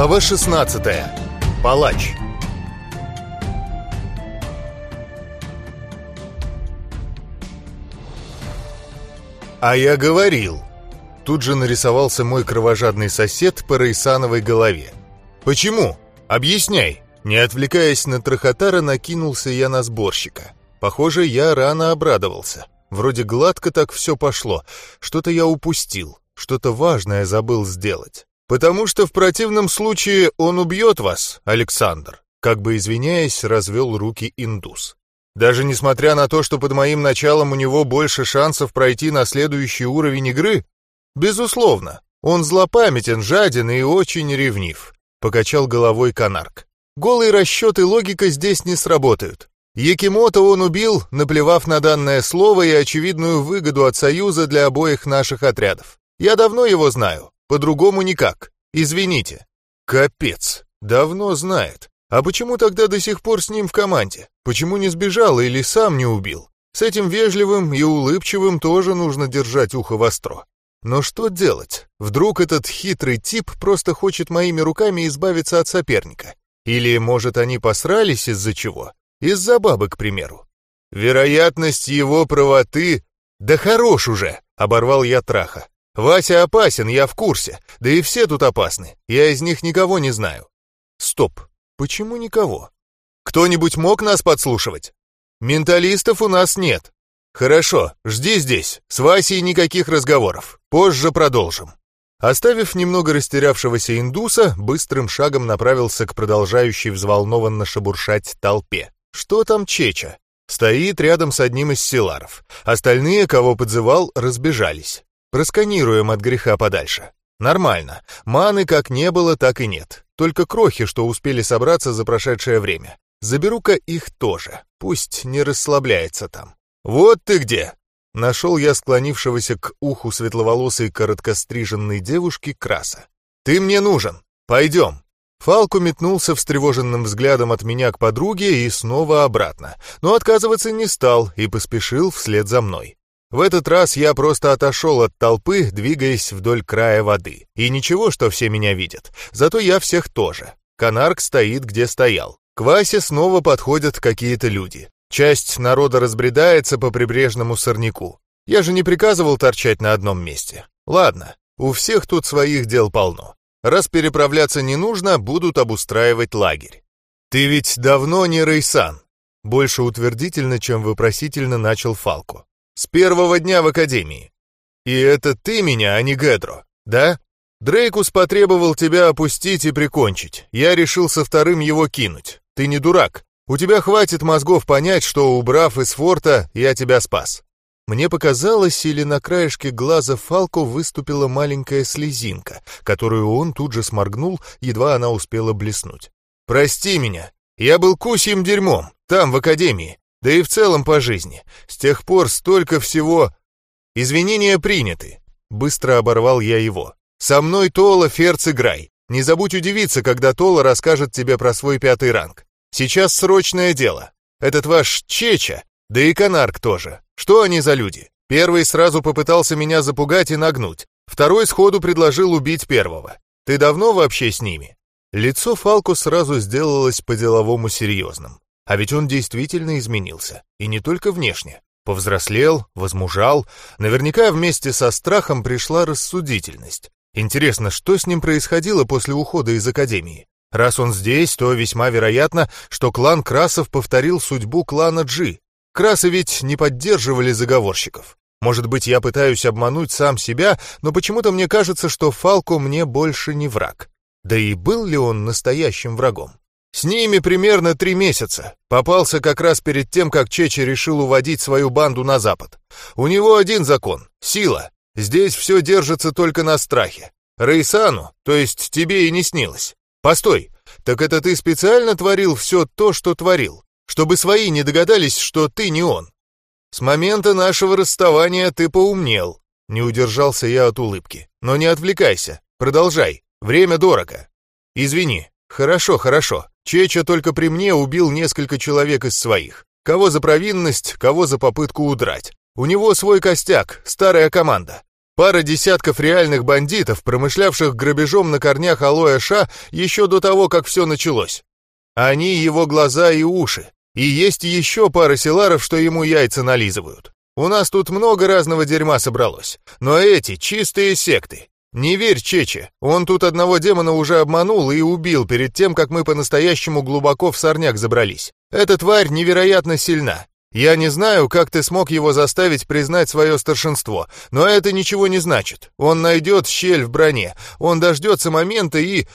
Глава 16. Палач. А я говорил. Тут же нарисовался мой кровожадный сосед по Рейсановой голове. Почему? Объясняй. Не отвлекаясь на Трохотара, накинулся я на сборщика. Похоже, я рано обрадовался. Вроде гладко так все пошло. Что-то я упустил, что-то важное забыл сделать. Потому что в противном случае он убьет вас, Александр. Как бы извиняясь, развел руки индус. Даже несмотря на то, что под моим началом у него больше шансов пройти на следующий уровень игры? Безусловно, он злопамятен, жаден и очень ревнив. Покачал головой Канарк. Голый расчет и логика здесь не сработают. Якимото он убил, наплевав на данное слово и очевидную выгоду от союза для обоих наших отрядов. Я давно его знаю, по-другому никак. Извините. Капец, давно знает. А почему тогда до сих пор с ним в команде? Почему не сбежал или сам не убил? С этим вежливым и улыбчивым тоже нужно держать ухо востро. Но что делать? Вдруг этот хитрый тип просто хочет моими руками избавиться от соперника? Или, может, они посрались из-за чего? Из-за бабы, к примеру. Вероятность его правоты... Да хорош уже, оборвал я траха. Вася опасен, я в курсе. Да и все тут опасны. Я из них никого не знаю. Стоп. Почему никого? Кто-нибудь мог нас подслушивать? Менталистов у нас нет. Хорошо, жди здесь. С Васей никаких разговоров. Позже продолжим. Оставив немного растерявшегося индуса, быстрым шагом направился к продолжающей взволнованно шебуршать толпе. Что там Чеча? Стоит рядом с одним из селаров. Остальные, кого подзывал, разбежались. Просканируем от греха подальше. Нормально. Маны как не было, так и нет. Только крохи, что успели собраться за прошедшее время. Заберу-ка их тоже. Пусть не расслабляется там. Вот ты где! Нашел я склонившегося к уху светловолосой короткостриженной девушки Краса. «Ты мне нужен! Пойдем!» Фалку метнулся встревоженным взглядом от меня к подруге и снова обратно, но отказываться не стал и поспешил вслед за мной. В этот раз я просто отошел от толпы, двигаясь вдоль края воды. И ничего, что все меня видят. Зато я всех тоже. Канарк стоит, где стоял. К Васе снова подходят какие-то люди. Часть народа разбредается по прибрежному сорняку. Я же не приказывал торчать на одном месте. Ладно, у всех тут своих дел полно. Раз переправляться не нужно, будут обустраивать лагерь. Ты ведь давно не Рейсан. Больше утвердительно, чем вопросительно начал Фалку. С первого дня в академии. И это ты меня, а не Гедро, да? Дрейкус потребовал тебя опустить и прикончить. Я решил со вторым его кинуть. Ты не дурак. У тебя хватит мозгов понять, что, убрав из форта, я тебя спас. Мне показалось, или на краешке глаза Фалко выступила маленькая слезинка, которую он тут же сморгнул, едва она успела блеснуть. «Прости меня, я был кусьим дерьмом, там, в академии, да и в целом по жизни. С тех пор столько всего... Извинения приняты». Быстро оборвал я его. «Со мной Тола Ферц играй. Не забудь удивиться, когда Тола расскажет тебе про свой пятый ранг. Сейчас срочное дело. Этот ваш Чеча, да и Канарк тоже. Что они за люди? Первый сразу попытался меня запугать и нагнуть. Второй сходу предложил убить первого. Ты давно вообще с ними? Лицо Фалку сразу сделалось по-деловому серьезным. А ведь он действительно изменился. И не только внешне. Повзрослел, возмужал. Наверняка вместе со страхом пришла рассудительность. Интересно, что с ним происходило после ухода из академии? Раз он здесь, то весьма вероятно, что клан Красов повторил судьбу клана Джи. Красы ведь не поддерживали заговорщиков. Может быть, я пытаюсь обмануть сам себя, но почему-то мне кажется, что Фалко мне больше не враг. Да и был ли он настоящим врагом? С ними примерно три месяца. Попался как раз перед тем, как Чечи решил уводить свою банду на запад. У него один закон — сила. Здесь все держится только на страхе. Рейсану, то есть тебе и не снилось. «Постой, так это ты специально творил все то, что творил, чтобы свои не догадались, что ты не он? С момента нашего расставания ты поумнел». Не удержался я от улыбки. «Но не отвлекайся, продолжай, время дорого». «Извини, хорошо, хорошо, Чеча только при мне убил несколько человек из своих. Кого за провинность, кого за попытку удрать. У него свой костяк, старая команда. Пара десятков реальных бандитов, промышлявших грабежом на корнях алоэ ша еще до того, как все началось. Они его глаза и уши. И есть еще пара селаров, что ему яйца нализывают. У нас тут много разного дерьма собралось. Но эти чистые секты. Не верь Чече, он тут одного демона уже обманул и убил перед тем, как мы по-настоящему глубоко в сорняк забрались. Эта тварь невероятно сильна. Я не знаю, как ты смог его заставить признать свое старшинство, но это ничего не значит. Он найдет щель в броне, он дождется момента и...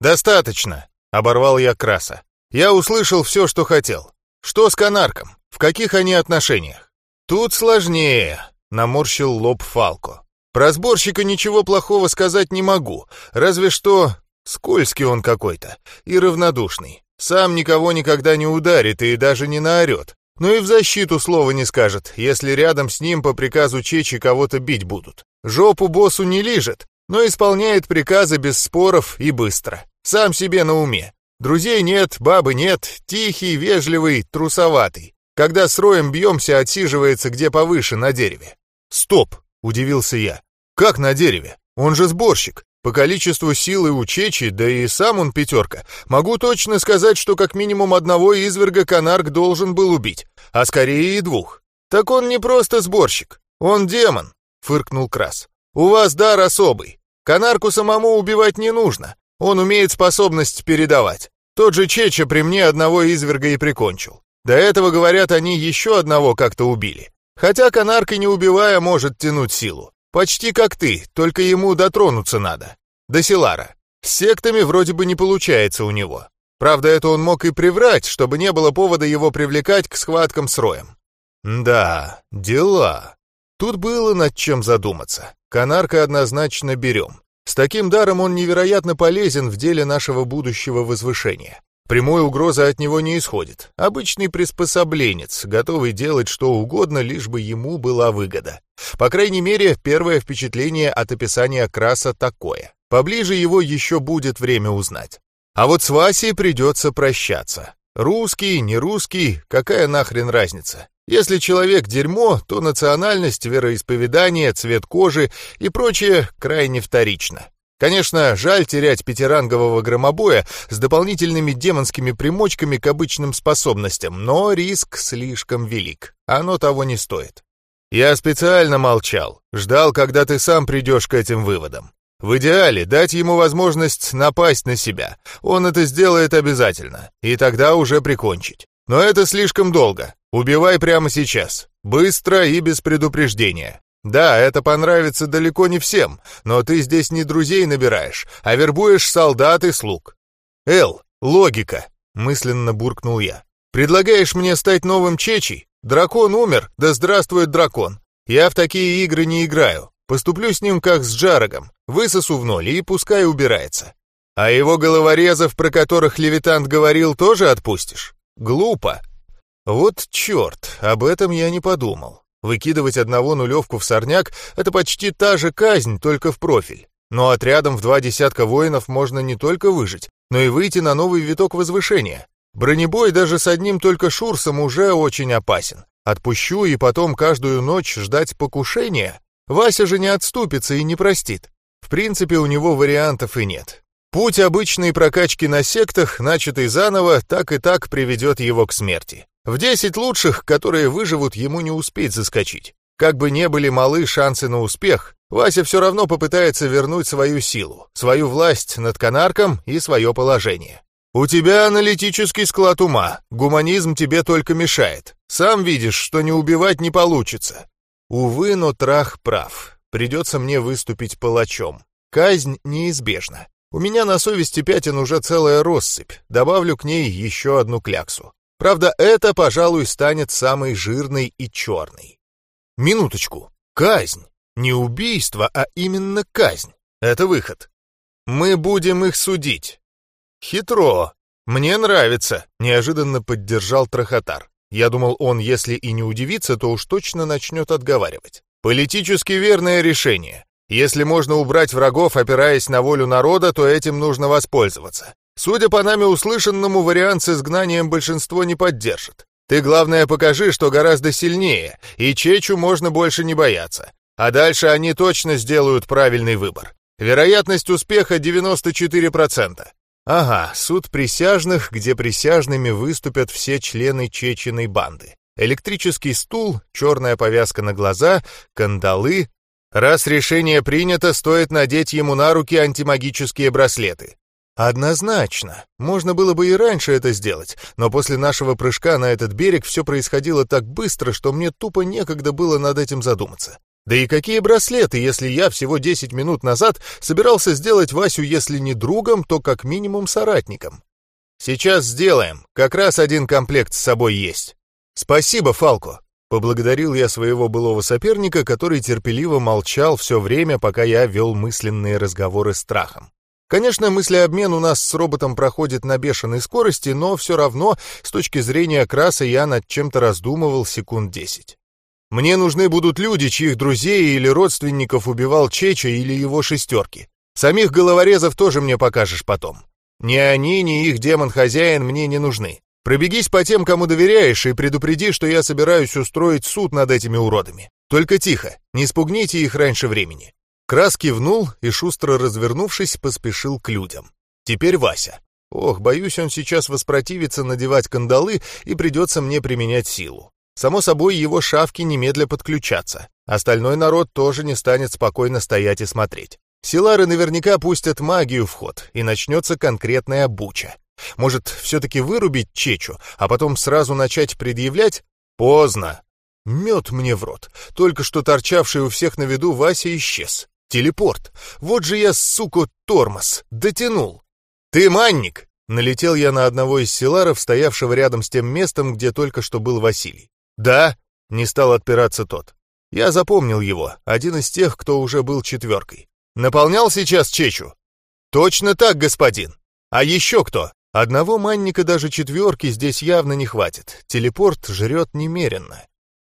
«Достаточно!» — оборвал я Краса. «Я услышал все, что хотел. Что с Канарком? В каких они отношениях?» «Тут сложнее», — наморщил лоб Фалко. «Про сборщика ничего плохого сказать не могу, разве что скользкий он какой-то и равнодушный. Сам никого никогда не ударит и даже не наорет. Ну и в защиту слова не скажет, если рядом с ним по приказу Чечи кого-то бить будут. Жопу боссу не лижет, но исполняет приказы без споров и быстро. Сам себе на уме. Друзей нет, бабы нет, тихий, вежливый, трусоватый. Когда с роем бьемся, отсиживается где повыше, на дереве. «Стоп!» — удивился я. «Как на дереве? Он же сборщик. По количеству силы у Чечи, да и сам он пятерка, могу точно сказать, что как минимум одного изверга Канарк должен был убить, а скорее и двух. Так он не просто сборщик, он демон, фыркнул Крас. У вас дар особый. Канарку самому убивать не нужно, он умеет способность передавать. Тот же Чеча при мне одного изверга и прикончил. До этого, говорят, они еще одного как-то убили. Хотя Канарка, не убивая, может тянуть силу. Почти как ты, только ему дотронуться надо. До Силара. С сектами вроде бы не получается у него. Правда, это он мог и приврать, чтобы не было повода его привлекать к схваткам с Роем. Да, дела. Тут было над чем задуматься. Канарка однозначно берем. С таким даром он невероятно полезен в деле нашего будущего возвышения. Прямой угрозы от него не исходит. Обычный приспособленец, готовый делать что угодно, лишь бы ему была выгода. По крайней мере, первое впечатление от описания краса такое. Поближе его еще будет время узнать. А вот с Васей придется прощаться. Русский, не русский, какая нахрен разница? Если человек дерьмо, то национальность, вероисповедание, цвет кожи и прочее крайне вторично. Конечно, жаль терять пятирангового громобоя с дополнительными демонскими примочками к обычным способностям, но риск слишком велик. Оно того не стоит. Я специально молчал, ждал, когда ты сам придешь к этим выводам. В идеале дать ему возможность напасть на себя. Он это сделает обязательно, и тогда уже прикончить. Но это слишком долго. Убивай прямо сейчас. Быстро и без предупреждения. Да, это понравится далеко не всем, но ты здесь не друзей набираешь, а вербуешь солдат и слуг. Эл, логика, мысленно буркнул я. Предлагаешь мне стать новым Чечей? Дракон умер, да здравствует дракон. Я в такие игры не играю. Поступлю с ним как с Джарагом, высосу в ноль и пускай убирается. А его головорезов, про которых Левитант говорил, тоже отпустишь? Глупо. Вот черт, об этом я не подумал. Выкидывать одного нулевку в сорняк — это почти та же казнь, только в профиль. Но отрядом в два десятка воинов можно не только выжить, но и выйти на новый виток возвышения. Бронебой даже с одним только шурсом уже очень опасен. Отпущу и потом каждую ночь ждать покушения? Вася же не отступится и не простит. В принципе, у него вариантов и нет. Путь обычной прокачки на сектах, начатый заново, так и так приведет его к смерти. В десять лучших, которые выживут, ему не успеть заскочить. Как бы не были малы шансы на успех, Вася все равно попытается вернуть свою силу, свою власть над канарком и свое положение. «У тебя аналитический склад ума, гуманизм тебе только мешает. Сам видишь, что не убивать не получится». Увы, но Трах прав. Придется мне выступить палачом. Казнь неизбежна. У меня на совести пятен уже целая россыпь. Добавлю к ней еще одну кляксу. Правда, это, пожалуй, станет самой жирной и черной. Минуточку. Казнь. Не убийство, а именно казнь. Это выход. Мы будем их судить. Хитро. Мне нравится, неожиданно поддержал Трохотар. Я думал, он, если и не удивится, то уж точно начнет отговаривать. Политически верное решение. Если можно убрать врагов, опираясь на волю народа, то этим нужно воспользоваться. Судя по нами услышанному, вариант с изгнанием большинство не поддержит. Ты, главное, покажи, что гораздо сильнее, и Чечу можно больше не бояться. а дальше они точно сделают правильный выбор. Вероятность успеха 94%. Ага, суд присяжных, где присяжными выступят все члены чеченой банды. Электрический стул, черная повязка на глаза, кандалы. Раз решение принято, стоит надеть ему на руки антимагические браслеты. Однозначно. Можно было бы и раньше это сделать, но после нашего прыжка на этот берег все происходило так быстро, что мне тупо некогда было над этим задуматься. Да и какие браслеты, если я всего 10 минут назад собирался сделать Васю, если не другом, то как минимум соратником. Сейчас сделаем, как раз один комплект с собой есть. Спасибо, Фалко. Поблагодарил я своего былого соперника, который терпеливо молчал все время, пока я вел мысленные разговоры с страхом. Конечно, мыслеобмен у нас с роботом проходит на бешеной скорости, но все равно, с точки зрения краса, я над чем-то раздумывал секунд десять. Мне нужны будут люди, чьих друзей или родственников убивал Чеча или его шестерки. Самих головорезов тоже мне покажешь потом. Ни они, ни их демон-хозяин мне не нужны. Пробегись по тем, кому доверяешь, и предупреди, что я собираюсь устроить суд над этими уродами. Только тихо, не спугните их раньше времени. Крас кивнул и, шустро развернувшись, поспешил к людям. Теперь Вася. Ох, боюсь, он сейчас воспротивится надевать кандалы, и придется мне применять силу. Само собой, его шавки немедля подключатся. Остальной народ тоже не станет спокойно стоять и смотреть. Силары наверняка пустят магию в ход, и начнется конкретная буча. Может, все-таки вырубить Чечу, а потом сразу начать предъявлять? Поздно. Мед мне в рот. Только что торчавший у всех на виду Вася исчез. Телепорт. Вот же я, сука, тормоз. Дотянул. Ты манник! Налетел я на одного из селаров, стоявшего рядом с тем местом, где только что был Василий. Да, не стал отпираться тот. Я запомнил его, один из тех, кто уже был четверкой. Наполнял сейчас чечу? Точно так, господин. А еще кто? Одного манника даже четверки здесь явно не хватит. Телепорт жрет немеренно.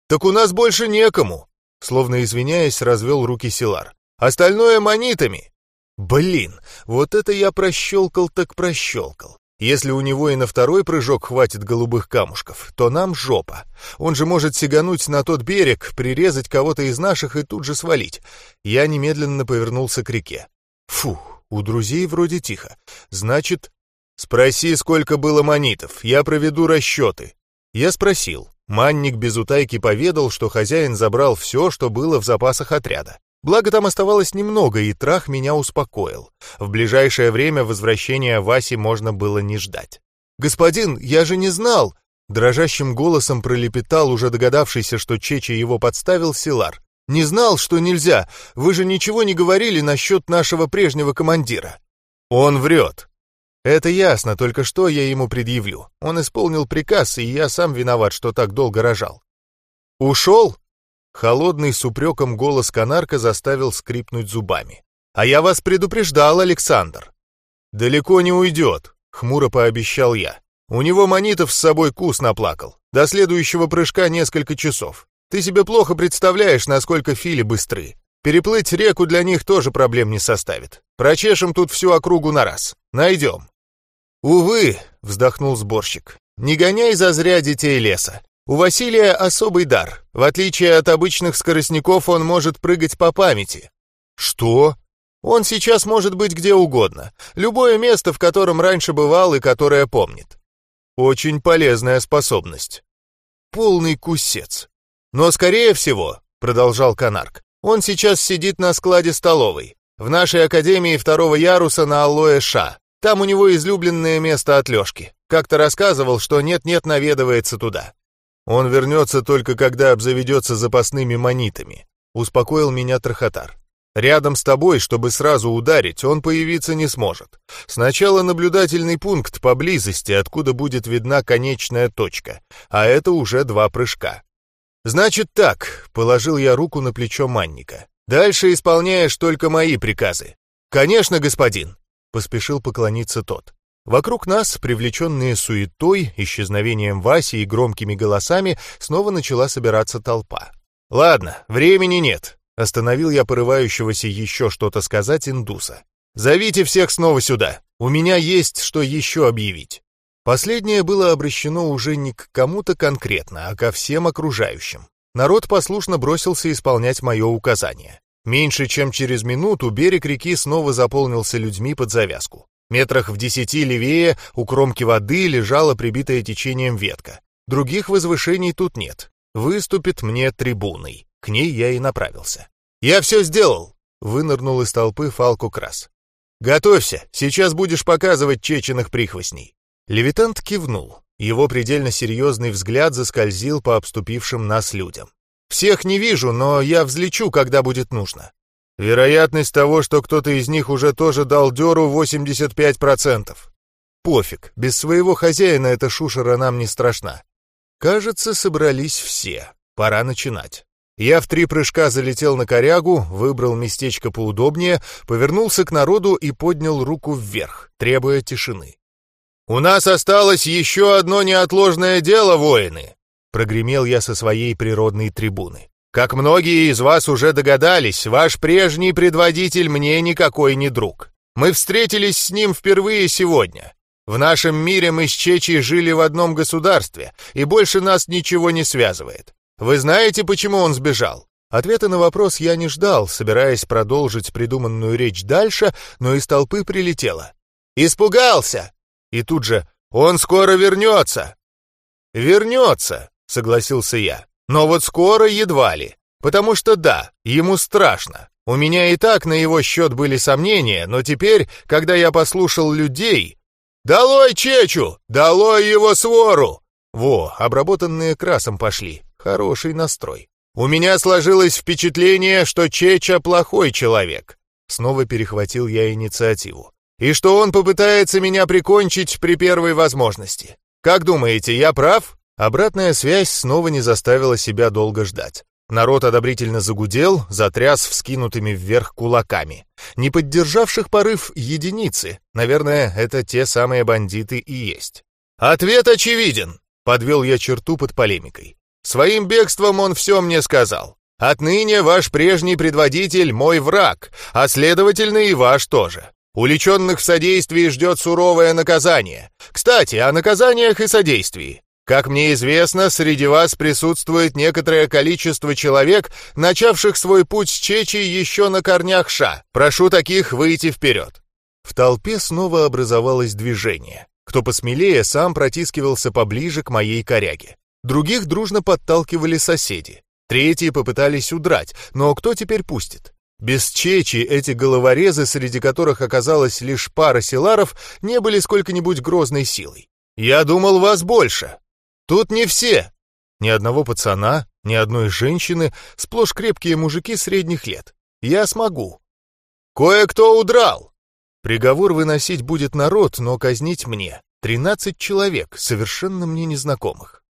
Так у нас больше некому. Словно извиняясь, развел руки Силар. Остальное монитами. Блин, вот это я прощелкал так прощелкал. Если у него и на второй прыжок хватит голубых камушков, то нам жопа. Он же может сигануть на тот берег, прирезать кого-то из наших и тут же свалить. Я немедленно повернулся к реке. Фух, у друзей вроде тихо. Значит, спроси, сколько было монитов, я проведу расчеты. Я спросил. Манник без утайки поведал, что хозяин забрал все, что было в запасах отряда. Благо там оставалось немного, и трах меня успокоил. В ближайшее время возвращения Васи можно было не ждать. «Господин, я же не знал!» Дрожащим голосом пролепетал, уже догадавшийся, что Чечи его подставил, Силар. «Не знал, что нельзя. Вы же ничего не говорили насчет нашего прежнего командира». «Он врет». «Это ясно, только что я ему предъявлю. Он исполнил приказ, и я сам виноват, что так долго рожал». «Ушел?» Холодный с упреком голос Канарка заставил скрипнуть зубами. «А я вас предупреждал, Александр!» «Далеко не уйдет», — хмуро пообещал я. «У него Манитов с собой кус наплакал. До следующего прыжка несколько часов. Ты себе плохо представляешь, насколько фили быстры. Переплыть реку для них тоже проблем не составит. Прочешем тут всю округу на раз. Найдем». «Увы», — вздохнул сборщик, — «не гоняй зазря детей леса. У Василия особый дар. В отличие от обычных скоростников, он может прыгать по памяти. Что? Он сейчас может быть где угодно. Любое место, в котором раньше бывал и которое помнит. Очень полезная способность. Полный кусец. Но, скорее всего, продолжал Канарк, он сейчас сидит на складе столовой. В нашей академии второго яруса на Алоэ Ша. Там у него излюбленное место от Лёшки. Как-то рассказывал, что нет-нет наведывается туда. Он вернется только когда обзаведется запасными монитами», — успокоил меня Трахотар. «Рядом с тобой, чтобы сразу ударить, он появиться не сможет. Сначала наблюдательный пункт поблизости, откуда будет видна конечная точка, а это уже два прыжка». «Значит так», — положил я руку на плечо Манника. «Дальше исполняешь только мои приказы». «Конечно, господин», — поспешил поклониться тот. Вокруг нас, привлеченные суетой, исчезновением Васи и громкими голосами, снова начала собираться толпа. «Ладно, времени нет», — остановил я порывающегося еще что-то сказать индуса. «Зовите всех снова сюда. У меня есть что еще объявить». Последнее было обращено уже не к кому-то конкретно, а ко всем окружающим. Народ послушно бросился исполнять мое указание. Меньше чем через минуту берег реки снова заполнился людьми под завязку. Метрах в десяти левее у кромки воды лежала прибитая течением ветка. Других возвышений тут нет. Выступит мне трибуной. К ней я и направился. «Я все сделал!» — вынырнул из толпы Фалку Крас. «Готовься, сейчас будешь показывать чеченых прихвостней». Левитант кивнул. Его предельно серьезный взгляд заскользил по обступившим нас людям. «Всех не вижу, но я взлечу, когда будет нужно. Вероятность того, что кто-то из них уже тоже дал дёру, 85%. Пофиг, без своего хозяина эта шушера нам не страшна. Кажется, собрались все. Пора начинать. Я в три прыжка залетел на корягу, выбрал местечко поудобнее, повернулся к народу и поднял руку вверх, требуя тишины. «У нас осталось еще одно неотложное дело, воины!» Прогремел я со своей природной трибуны. Как многие из вас уже догадались, ваш прежний предводитель мне никакой не друг. Мы встретились с ним впервые сегодня. В нашем мире мы с Чечей жили в одном государстве, и больше нас ничего не связывает. Вы знаете, почему он сбежал? Ответа на вопрос я не ждал, собираясь продолжить придуманную речь дальше, но из толпы прилетело. «Испугался!» И тут же «Он скоро вернется!» «Вернется!» — согласился я. Но вот скоро едва ли. Потому что да, ему страшно. У меня и так на его счет были сомнения, но теперь, когда я послушал людей... «Долой Чечу! Долой его свору!» Во, обработанные красом пошли. Хороший настрой. У меня сложилось впечатление, что Чеча плохой человек. Снова перехватил я инициативу. И что он попытается меня прикончить при первой возможности. Как думаете, я прав? Обратная связь снова не заставила себя долго ждать. Народ одобрительно загудел, затряс вскинутыми вверх кулаками. Не поддержавших порыв единицы. Наверное, это те самые бандиты и есть. «Ответ очевиден!» — подвел я черту под полемикой. «Своим бегством он все мне сказал. Отныне ваш прежний предводитель — мой враг, а следовательно и ваш тоже. Уличенных в содействии ждет суровое наказание. Кстати, о наказаниях и содействии. Как мне известно, среди вас присутствует некоторое количество человек, начавших свой путь с Чечи еще на корнях Ша. Прошу таких выйти вперед». В толпе снова образовалось движение. Кто посмелее, сам протискивался поближе к моей коряге. Других дружно подталкивали соседи. Третьи попытались удрать, но кто теперь пустит? Без Чечи эти головорезы, среди которых оказалась лишь пара селаров, не были сколько-нибудь грозной силой. «Я думал, вас больше», Тут не все. Ни одного пацана, ни одной женщины, сплошь крепкие мужики средних лет. Я смогу. Кое-кто удрал. Приговор выносить будет народ, но казнить мне. Тринадцать человек, совершенно мне незнакомых.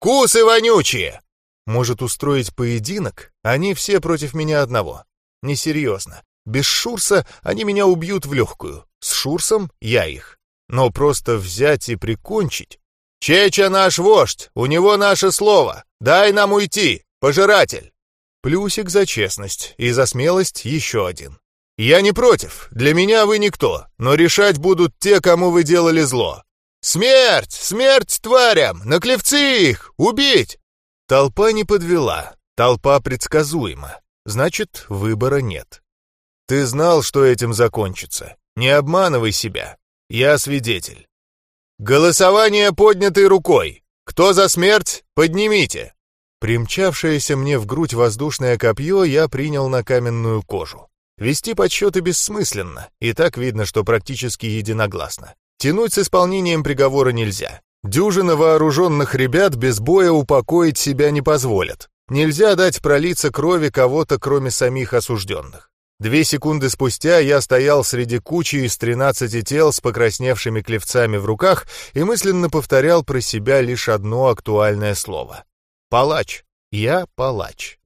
Кусы вонючие! Может устроить поединок? Они все против меня одного. Несерьезно. Без Шурса они меня убьют в легкую. С Шурсом я их. Но просто взять и прикончить «Чеча наш вождь, у него наше слово. Дай нам уйти, пожиратель!» Плюсик за честность и за смелость еще один. «Я не против, для меня вы никто, но решать будут те, кому вы делали зло. Смерть! Смерть тварям! На клевцы их! Убить!» Толпа не подвела, толпа предсказуема, значит, выбора нет. Ты знал, что этим закончится. Не обманывай себя. Я свидетель. «Голосование поднятой рукой! Кто за смерть, поднимите!» Примчавшееся мне в грудь воздушное копье я принял на каменную кожу. Вести подсчеты бессмысленно, и так видно, что практически единогласно. Тянуть с исполнением приговора нельзя. Дюжина вооруженных ребят без боя упокоить себя не позволят. Нельзя дать пролиться крови кого-то, кроме самих осужденных. Две секунды спустя я стоял среди кучи из тринадцати тел с покрасневшими клевцами в руках и мысленно повторял про себя лишь одно актуальное слово. «Палач. Я палач».